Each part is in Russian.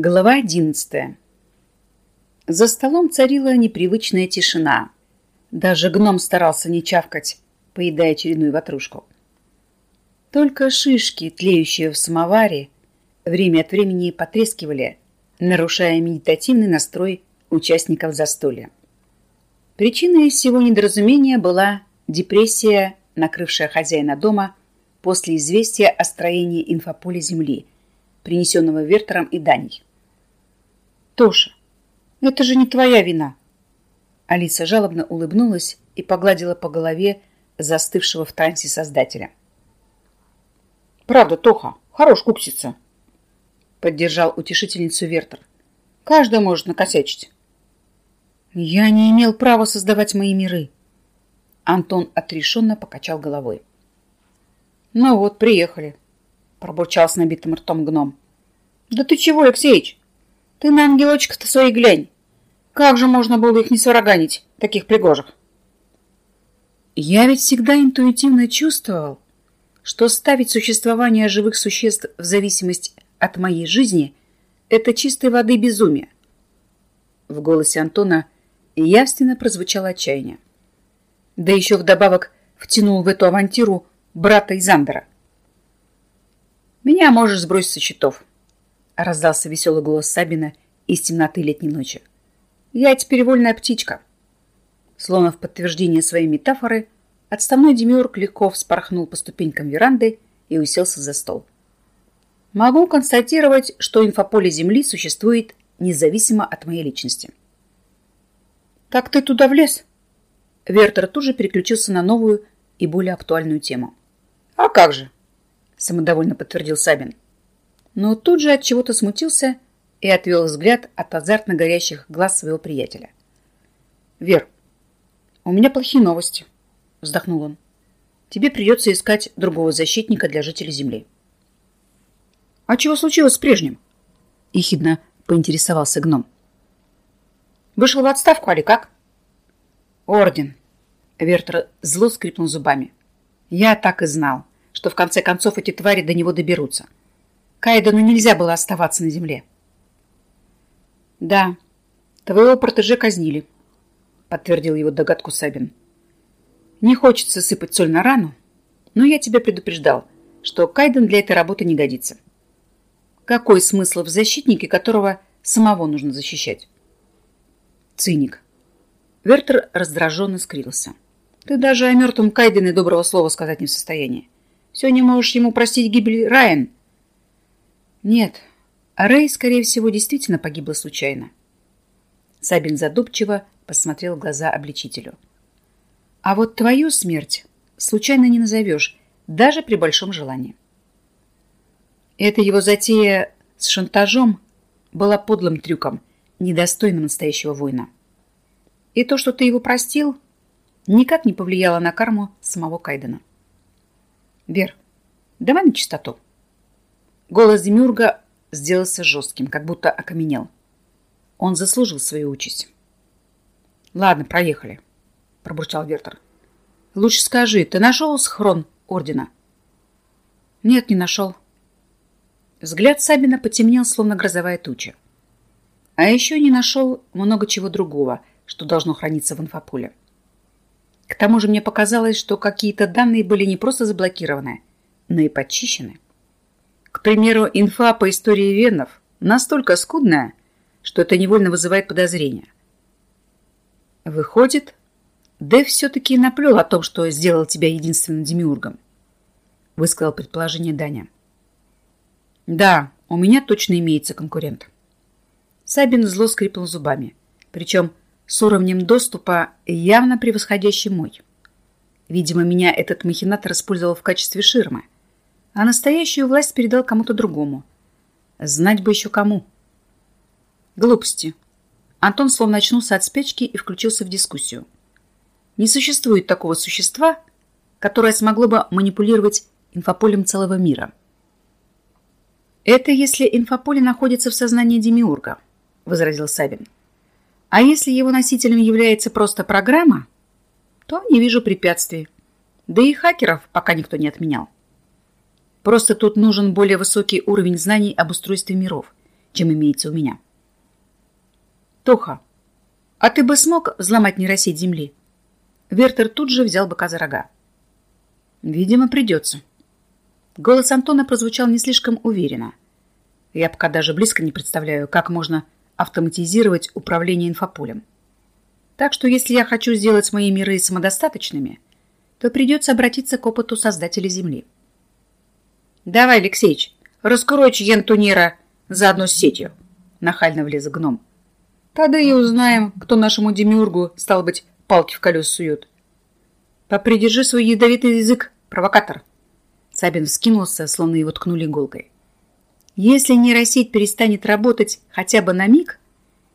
Глава одиннадцатая. За столом царила непривычная тишина. Даже гном старался не чавкать, поедая очередную ватрушку. Только шишки, тлеющие в самоваре, время от времени потрескивали, нарушая медитативный настрой участников застолья. Причиной всего недоразумения была депрессия, накрывшая хозяина дома после известия о строении инфополя Земли – принесенного Вертером и Даней. «Тоша, это же не твоя вина!» Алиса жалобно улыбнулась и погладила по голове застывшего в трансе создателя. «Правда, Тоха, хорош кукситься!» Поддержал утешительницу Вертер. «Каждый может накосячить». «Я не имел права создавать мои миры!» Антон отрешенно покачал головой. «Ну вот, приехали!» Пробурчал с набитым ртом гном. Да ты чего, Алексеич? Ты на ангелочков-то свои глянь. Как же можно было их не свараганить, таких пригожих? Я ведь всегда интуитивно чувствовал, что ставить существование живых существ в зависимость от моей жизни – это чистой воды безумие. В голосе Антона явственно прозвучало отчаяние. Да еще вдобавок втянул в эту авантюру брата Изандера. «Меня можешь сбросить со счетов», — раздался веселый голос Сабина из темноты летней ночи. «Я теперь вольная птичка». Словно в подтверждение своей метафоры, отставной демиург легко вспорхнул по ступенькам веранды и уселся за стол. Могу констатировать, что инфополе Земли существует независимо от моей личности. «Как ты туда влез?» Вертер тут же переключился на новую и более актуальную тему. «А как же?» самодовольно подтвердил Сабин. Но тут же от чего-то смутился и отвел взгляд от азартно горящих глаз своего приятеля. «Вер, у меня плохие новости», — вздохнул он. «Тебе придется искать другого защитника для жителей Земли». «А чего случилось с прежним?» — ехидно поинтересовался гном. «Вышел в отставку, али как?» «Орден», — Вертер зло скрипнул зубами. «Я так и знал что в конце концов эти твари до него доберутся. Кайдену нельзя было оставаться на земле. «Да, твоего протеже казнили», — подтвердил его догадку Сабин. «Не хочется сыпать соль на рану, но я тебя предупреждал, что Кайден для этой работы не годится. Какой смысл в защитнике, которого самого нужно защищать?» Циник. Вертер раздраженно скрился. «Ты даже о мертвом Кайдене доброго слова сказать не в состоянии. Не можешь ему простить гибель Райан? Нет, а Рэй, скорее всего, действительно погибла случайно. Сабин задумчиво посмотрел в глаза обличителю. А вот твою смерть случайно не назовешь, даже при большом желании. Эта его затея с шантажом была подлым трюком, недостойным настоящего воина. И то, что ты его простил, никак не повлияло на карму самого Кайдена. Вер, давай на чистоту. Голос Демюрга сделался жестким, как будто окаменел. Он заслужил свою участь. Ладно, проехали, пробурчал Вертер. Лучше скажи, ты нашел схрон ордена? Нет, не нашел. Взгляд Сабина потемнел, словно грозовая туча. А еще не нашел много чего другого, что должно храниться в инфополе. К тому же мне показалось, что какие-то данные были не просто заблокированы, но и подчищены. К примеру, инфа по истории венов настолько скудная, что это невольно вызывает подозрения. Выходит, Дэв все-таки наплел о том, что сделал тебя единственным демиургом, высказал предположение Даня. Да, у меня точно имеется конкурент. Сабин зло скрипнул зубами. Причем с уровнем доступа, явно превосходящий мой. Видимо, меня этот махинатор использовал в качестве ширмы, а настоящую власть передал кому-то другому. Знать бы еще кому. Глупости. Антон словно очнулся от спячки и включился в дискуссию. Не существует такого существа, которое смогло бы манипулировать инфополем целого мира. «Это если инфополе находится в сознании Демиурга», — возразил Сабин. А если его носителем является просто программа, то не вижу препятствий. Да и хакеров пока никто не отменял. Просто тут нужен более высокий уровень знаний об устройстве миров, чем имеется у меня. Тоха, а ты бы смог взломать нейросеть Земли? Вертер тут же взял быка за рога. Видимо, придется. Голос Антона прозвучал не слишком уверенно. Я пока даже близко не представляю, как можно автоматизировать управление инфополем. Так что если я хочу сделать мои миры самодостаточными, то придется обратиться к опыту создателя Земли. Давай, Алексеич, раскрой чьен Тунира заодно с сетью. Нахально влез гном. Тогда и узнаем, кто нашему демиургу, стал быть, палки в колес сует. Попридержи свой ядовитый язык, провокатор. Сабин вскинулся, словно его ткнули иголкой. Если нейросеть перестанет работать хотя бы на миг,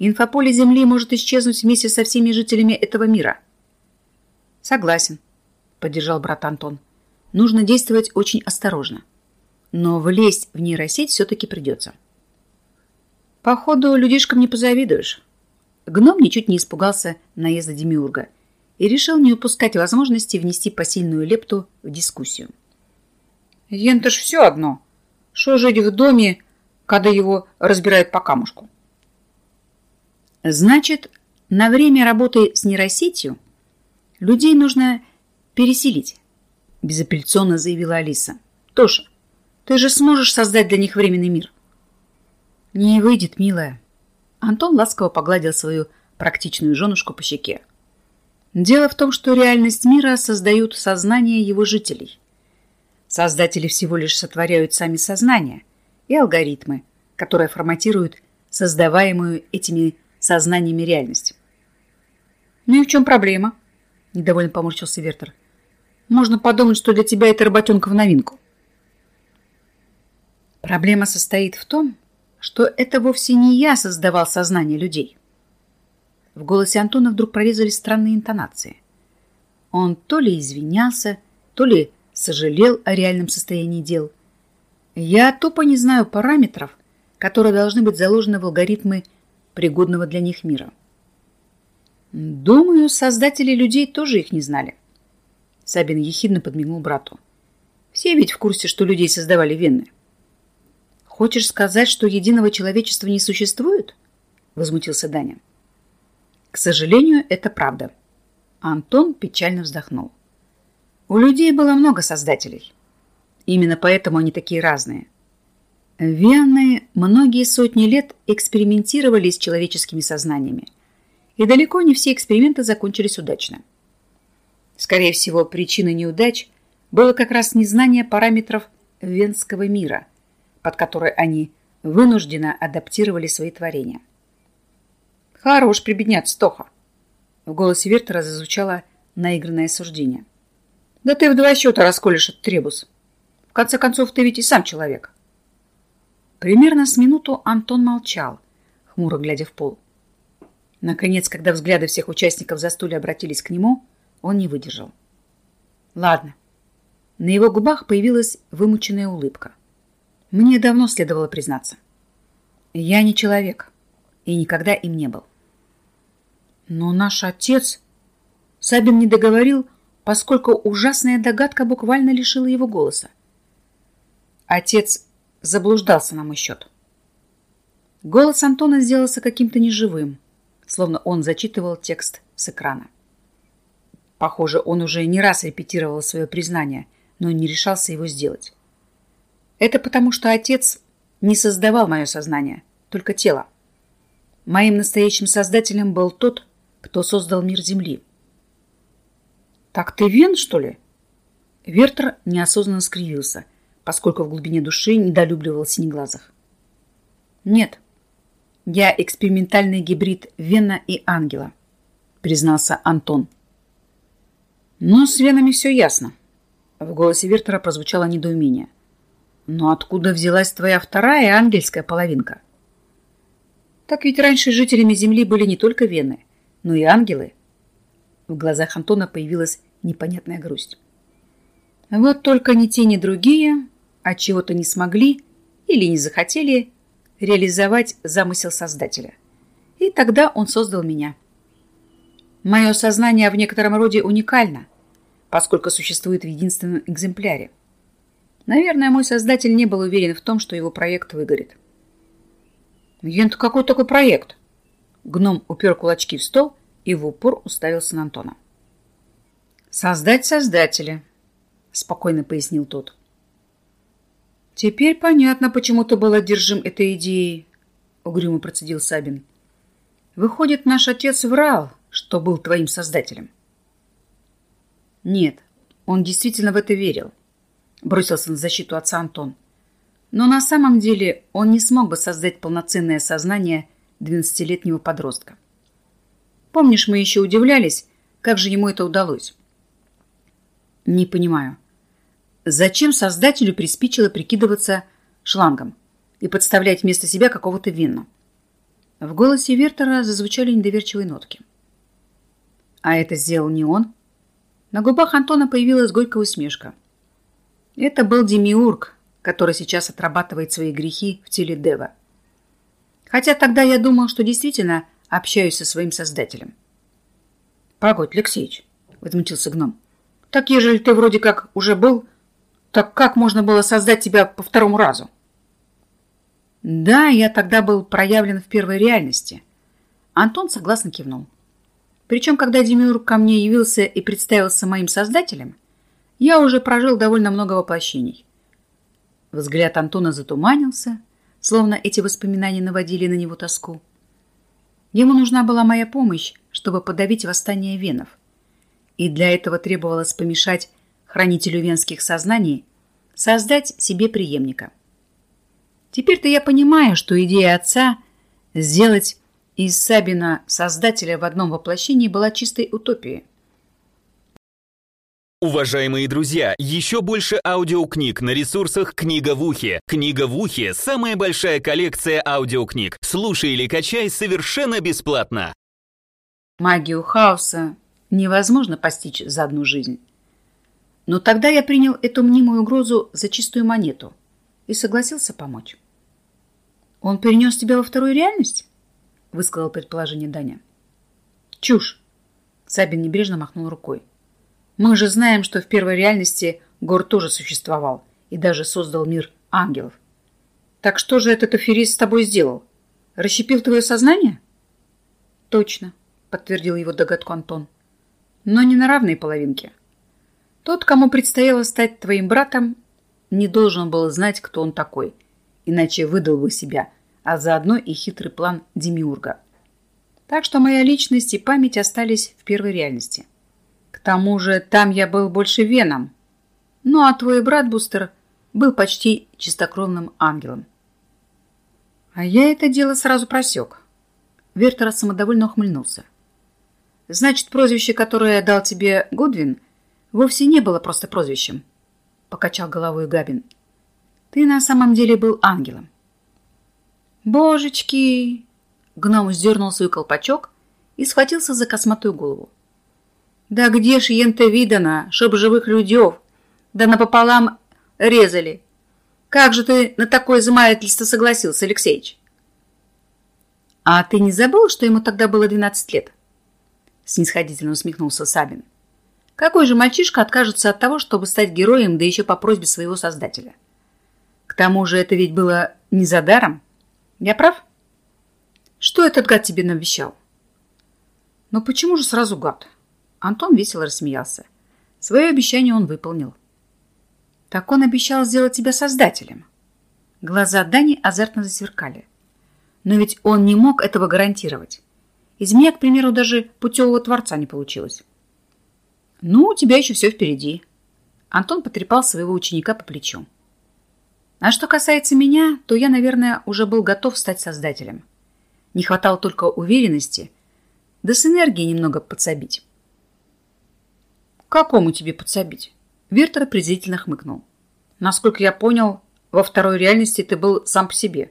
инфополе Земли может исчезнуть вместе со всеми жителями этого мира. Согласен, поддержал брат Антон. Нужно действовать очень осторожно. Но влезть в нейросеть все-таки придется. Походу, людишкам не позавидуешь. Гном ничуть не испугался наезда Демиурга и решил не упускать возможности внести посильную лепту в дискуссию. Ента ж все одно. Что жить в доме, когда его разбирают по камушку? Значит, на время работы с нейросетью людей нужно переселить, безапелляционно заявила Алиса. Тоша, ты же сможешь создать для них временный мир. «Не выйдет, милая». Антон ласково погладил свою практичную женушку по щеке. Дело в том, что реальность мира создают сознание его жителей. Создатели всего лишь сотворяют сами сознания и алгоритмы, которые форматируют создаваемую этими сознаниями реальность. «Ну и в чем проблема?» – недовольно поморщился Вертер. «Можно подумать, что для тебя это работенка в новинку». Проблема состоит в том, что это вовсе не я создавал сознание людей. В голосе Антона вдруг прорезались странные интонации. Он то ли извинялся, то ли сожалел о реальном состоянии дел. Я тупо не знаю параметров, которые должны быть заложены в алгоритмы пригодного для них мира. Думаю, создатели людей тоже их не знали. Сабин ехидно подмигнул брату. Все ведь в курсе, что людей создавали венны. «Хочешь сказать, что единого человечества не существует?» – возмутился Даня. «К сожалению, это правда». Антон печально вздохнул. «У людей было много создателей. Именно поэтому они такие разные. Венны многие сотни лет экспериментировали с человеческими сознаниями, и далеко не все эксперименты закончились удачно. Скорее всего, причиной неудач было как раз незнание параметров венского мира – под который они вынужденно адаптировали свои творения. «Хорош прибедняться, Тоха!» В голосе Вертера зазвучало наигранное суждение. «Да ты в два счета расколешь этот требус. В конце концов, ты ведь и сам человек». Примерно с минуту Антон молчал, хмуро глядя в пол. Наконец, когда взгляды всех участников за стуле обратились к нему, он не выдержал. «Ладно». На его губах появилась вымученная улыбка. Мне давно следовало признаться. Я не человек и никогда им не был. Но наш отец... Сабин не договорил, поскольку ужасная догадка буквально лишила его голоса. Отец заблуждался на мой счет. Голос Антона сделался каким-то неживым, словно он зачитывал текст с экрана. Похоже, он уже не раз репетировал свое признание, но не решался его сделать. Это потому, что отец не создавал мое сознание, только тело. Моим настоящим создателем был тот, кто создал мир Земли. «Так ты Вен, что ли?» Вертер неосознанно скривился, поскольку в глубине души недолюбливал синеглазых. «Нет, я экспериментальный гибрид Вена и Ангела», признался Антон. «Ну, с Венами все ясно». В голосе Вертера прозвучало недоумение. Но откуда взялась твоя вторая ангельская половинка? Так ведь раньше жителями Земли были не только вены, но и ангелы. В глазах Антона появилась непонятная грусть. Вот только ни те, ни другие от чего-то не смогли или не захотели реализовать замысел Создателя. И тогда он создал меня. Мое сознание в некотором роде уникально, поскольку существует в единственном экземпляре. Наверное, мой создатель не был уверен в том, что его проект выгорит. Ент, какой такой проект? Гном упер кулачки в стол и в упор уставился на Антона. «Создать создателя», — спокойно пояснил тот. «Теперь понятно, почему ты был одержим этой идеей», — угрюмо процедил Сабин. «Выходит, наш отец врал, что был твоим создателем». «Нет, он действительно в это верил», — бросился на защиту отца Антон. «Но на самом деле он не смог бы создать полноценное сознание двенадцатилетнего подростка. Помнишь, мы еще удивлялись, как же ему это удалось?» «Не понимаю. Зачем создателю приспичило прикидываться шлангом и подставлять вместо себя какого-то вина?» В голосе Вертера зазвучали недоверчивые нотки. «А это сделал не он?» На губах Антона появилась горькая усмешка. Это был Демиург, который сейчас отрабатывает свои грехи в теле Дева. Хотя тогда я думал, что действительно общаюсь со своим создателем. «Погодь, Алексеич», — возмутился гном, так ежели ты вроде как уже был, так как можно было создать тебя по второму разу? Да, я тогда был проявлен в первой реальности. Антон согласно кивнул. Причем, когда Демиург ко мне явился и представился моим создателем, я уже прожил довольно много воплощений. Взгляд Антона затуманился, словно эти воспоминания наводили на него тоску. Ему нужна была моя помощь, чтобы подавить восстание венов – и для этого требовалось помешать хранителю венских сознаний создать себе преемника. Теперь-то я понимаю, что идея отца сделать из Сабина создателя в одном воплощении была чистой утопией. Уважаемые друзья, еще больше аудиокниг на ресурсах «Книга в ухе». «Книга в ухе» — самая большая коллекция аудиокниг. Слушай или качай совершенно бесплатно. Магию хаоса невозможно постичь за одну жизнь. Но тогда я принял эту мнимую угрозу за чистую монету и согласился помочь. «Он перенес тебя во вторую реальность?» — высказал предположение Даня. «Чушь!» — Сабин небрежно махнул рукой. «Мы же знаем, что в первой реальности Гор тоже существовал и даже создал мир ангелов. Так что же этот аферист с тобой сделал? Расщепил твое сознание?» «Точно», — подтвердил его догадку Антон но не на равной половинке. Тот, кому предстояло стать твоим братом, не должен был знать, кто он такой, иначе выдал бы себя, а заодно и хитрый план Демиурга. Так что моя личность и память остались в первой реальности. К тому же там я был больше веном, ну а твой брат Бустер был почти чистокровным ангелом. А я это дело сразу просек. Вертер самодовольно ухмыльнулся. Значит, прозвище, которое дал тебе Гудвин, вовсе не было просто прозвищем, покачал головой Габин. Ты на самом деле был ангелом. Божечки! Гном сдернул свой колпачок и схватился за косматую голову. Да где ж ента видано, чтоб живых людев, да напополам резали. Как же ты на такое замаятельство согласился, Алексеич? А ты не забыл, что ему тогда было 12 лет? снисходительно усмехнулся Сабин. Какой же мальчишка откажется от того, чтобы стать героем, да еще по просьбе своего создателя? К тому же это ведь было не за даром. Я прав? Что этот гад тебе навещал? Но почему же сразу гад? Антон весело рассмеялся. Свое обещание он выполнил. Так он обещал сделать тебя создателем. Глаза Дани азартно засверкали. Но ведь он не мог этого гарантировать. Из меня, к примеру, даже путевого творца не получилось. Ну, у тебя еще все впереди. Антон потрепал своего ученика по плечу. А что касается меня, то я, наверное, уже был готов стать создателем. Не хватало только уверенности, да с энергией немного подсобить. «Какому тебе подсобить?» Вертер презрительно хмыкнул. «Насколько я понял, во второй реальности ты был сам по себе».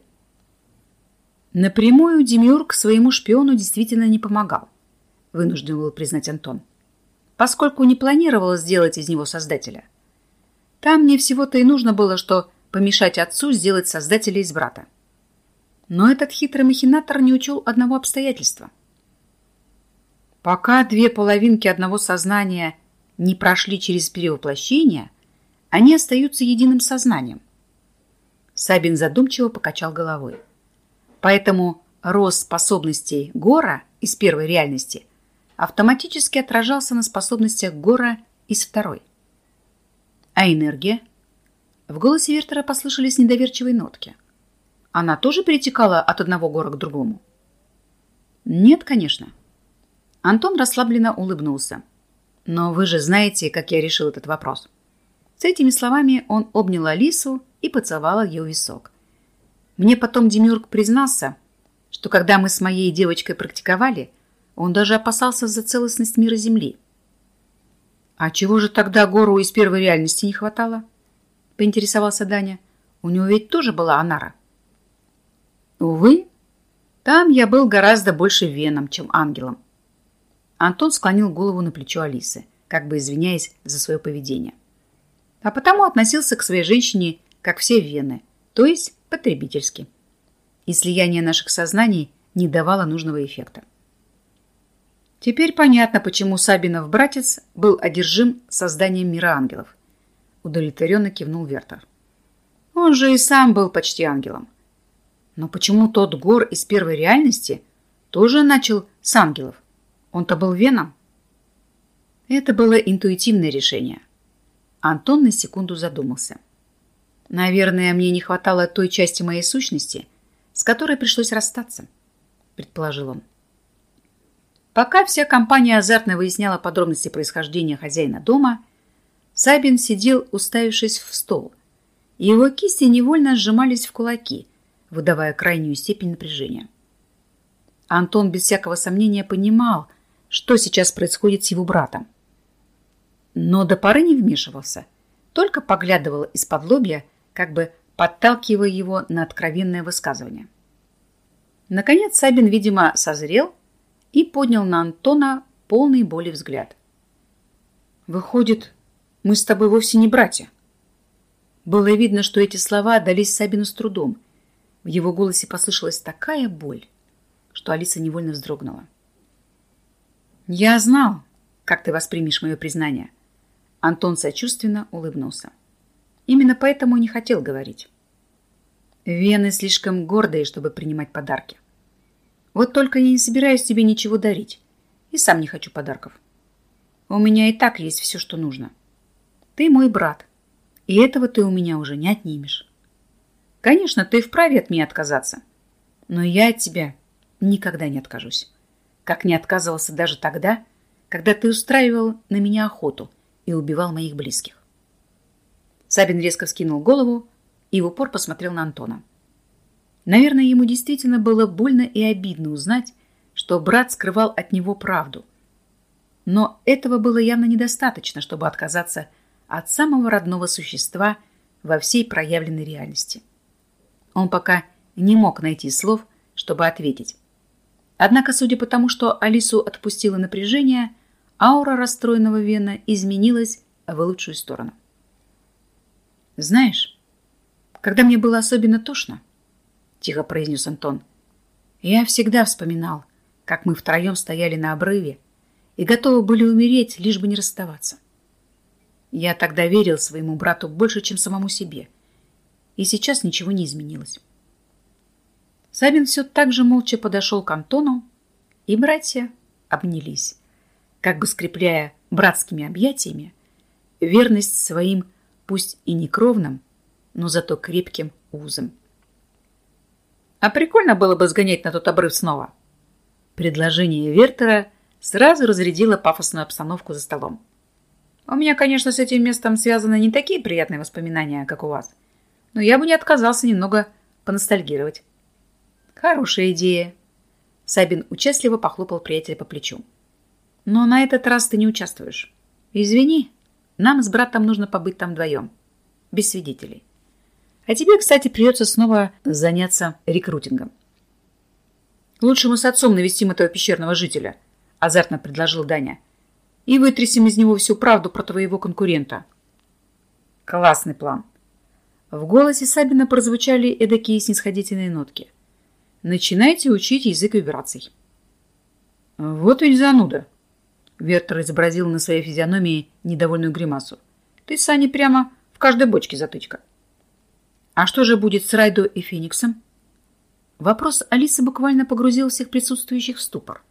Напрямую Демиург своему шпиону действительно не помогал, вынужден был признать Антон, поскольку не планировал сделать из него создателя. Там мне всего-то и нужно было, что помешать отцу сделать создателя из брата. Но этот хитрый махинатор не учел одного обстоятельства. Пока две половинки одного сознания не прошли через перевоплощение, они остаются единым сознанием. Сабин задумчиво покачал головой. Поэтому рост способностей Гора из первой реальности автоматически отражался на способностях Гора из второй. А энергия? В голосе Вертера послышались недоверчивые нотки. Она тоже перетекала от одного гора к другому? Нет, конечно. Антон расслабленно улыбнулся. Но вы же знаете, как я решил этот вопрос. С этими словами он обнял Алису и поцеловал ее висок. Мне потом Демюрк признался, что когда мы с моей девочкой практиковали, он даже опасался за целостность мира Земли. «А чего же тогда гору из первой реальности не хватало?» — поинтересовался Даня. «У него ведь тоже была Анара». «Увы, там я был гораздо больше веном, чем ангелом». Антон склонил голову на плечо Алисы, как бы извиняясь за свое поведение. А потому относился к своей женщине, как все вены, то есть потребительски. И слияние наших сознаний не давало нужного эффекта. Теперь понятно, почему Сабинов братец был одержим созданием мира ангелов. Удовлетворенно кивнул Вертер. Он же и сам был почти ангелом. Но почему тот гор из первой реальности тоже начал с ангелов? Он-то был веном. Это было интуитивное решение. Антон на секунду задумался. Наверное, мне не хватало той части моей сущности, с которой пришлось расстаться, предположил он. Пока вся компания азартно выясняла подробности происхождения хозяина дома, Сабин сидел, уставившись в стол, и его кисти невольно сжимались в кулаки, выдавая крайнюю степень напряжения. Антон без всякого сомнения понимал, что сейчас происходит с его братом. Но до поры не вмешивался, только поглядывал из-под лобья, как бы подталкивая его на откровенное высказывание. Наконец Сабин, видимо, созрел и поднял на Антона полный боли взгляд. «Выходит, мы с тобой вовсе не братья». Было видно, что эти слова дались Сабину с трудом. В его голосе послышалась такая боль, что Алиса невольно вздрогнула. «Я знал, как ты воспримешь мое признание». Антон сочувственно улыбнулся. Именно поэтому не хотел говорить. Вены слишком гордые, чтобы принимать подарки. Вот только я не собираюсь тебе ничего дарить. И сам не хочу подарков. У меня и так есть все, что нужно. Ты мой брат. И этого ты у меня уже не отнимешь. Конечно, ты вправе от меня отказаться. Но я от тебя никогда не откажусь. Как не отказывался даже тогда, когда ты устраивал на меня охоту и убивал моих близких. Сабин резко вскинул голову и в упор посмотрел на Антона. Наверное, ему действительно было больно и обидно узнать, что брат скрывал от него правду. Но этого было явно недостаточно, чтобы отказаться от самого родного существа во всей проявленной реальности. Он пока не мог найти слов, чтобы ответить. Однако, судя по тому, что Алису отпустило напряжение, аура расстроенного Вена изменилась в лучшую сторону. «Знаешь, когда мне было особенно тошно, тихо произнес Антон. Я всегда вспоминал, как мы втроем стояли на обрыве и готовы были умереть, лишь бы не расставаться. Я тогда верил своему брату больше, чем самому себе. И сейчас ничего не изменилось. Сабин все так же молча подошел к Антону, и братья обнялись, как бы скрепляя братскими объятиями верность своим, пусть и не кровным, но зато крепким узам. А прикольно было бы сгонять на тот обрыв снова. Предложение Вертера сразу разрядило пафосную обстановку за столом. У меня, конечно, с этим местом связаны не такие приятные воспоминания, как у вас. Но я бы не отказался немного поностальгировать. Хорошая идея. Сабин участливо похлопал приятеля по плечу. Но на этот раз ты не участвуешь. Извини, нам с братом нужно побыть там вдвоем. Без свидетелей. А тебе, кстати, придется снова заняться рекрутингом. Лучше мы с отцом навестим этого пещерного жителя, азартно предложил Даня. И вытрясем из него всю правду про твоего конкурента. Классный план. В голосе Сабина прозвучали эдакие снисходительные нотки. Начинайте учить язык вибраций. Вот ведь зануда. Вертер изобразил на своей физиономии недовольную гримасу. Ты, Саня, прямо в каждой бочке затычка. А что же будет с Райдо и Фениксом? Вопрос Алисы буквально погрузил всех присутствующих в ступор.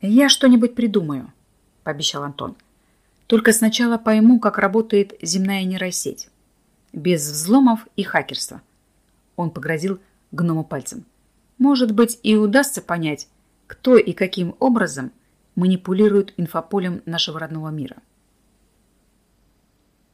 «Я что-нибудь придумаю», — пообещал Антон. «Только сначала пойму, как работает земная нейросеть. Без взломов и хакерства». Он погрозил гному пальцем. «Может быть, и удастся понять, кто и каким образом манипулирует инфополем нашего родного мира».